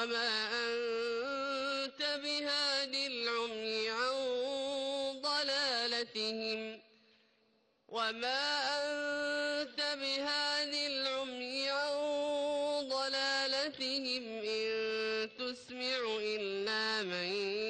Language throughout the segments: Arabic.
وما أنت بهاد العمي عن ضلالتهم وما أنت بهاد العمي عن ضلالتهم إن تسمع إلا من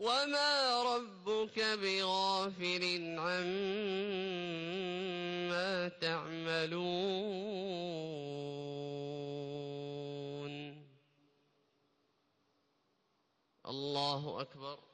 وما ربك بغافل عما تعملون. الله أكبر.